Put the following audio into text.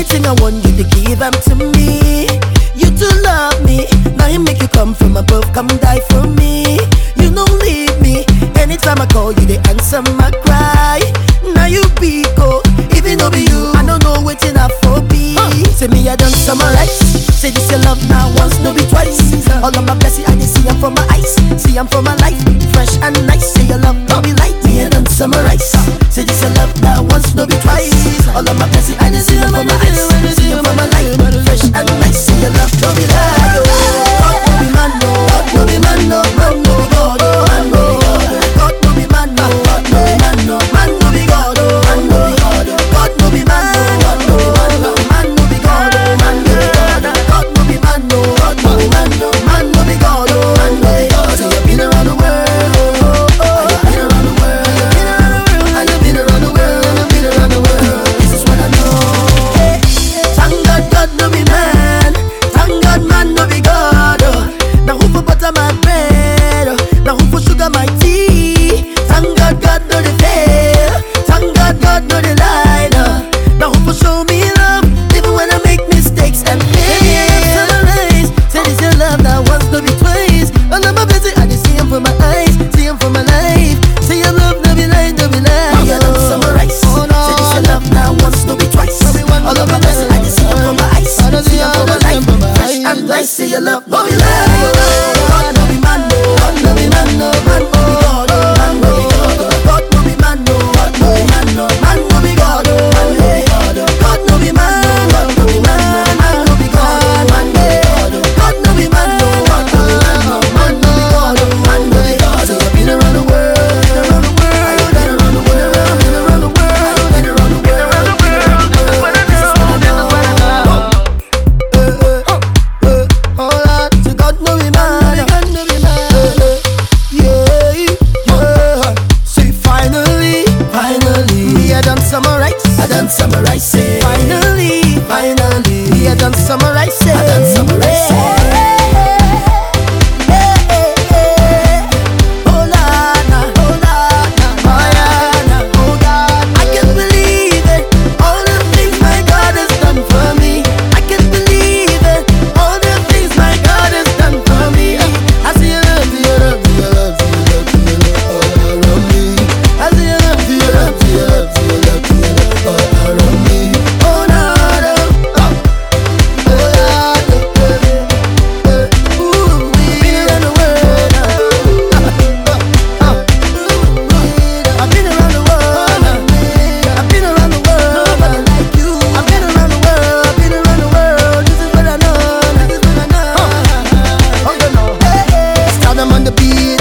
Anything I want you to give them to me. You do love me. Now you make you come from above, come die for me. You don't leave me. Anytime I call you, they answer my cry. Now you be go, even though be you, I don't know waiting up for be. Huh. Say me I done summarize. Say this your love now once, no be twice. All of my blessing I just see I'm from my eyes. See I'm from my life, fresh and nice. Say your love don't be like me I done summarize. Say this your love now once, no be twice. All of my blessing I just see I'm from my your love, boy. summer I say on the beat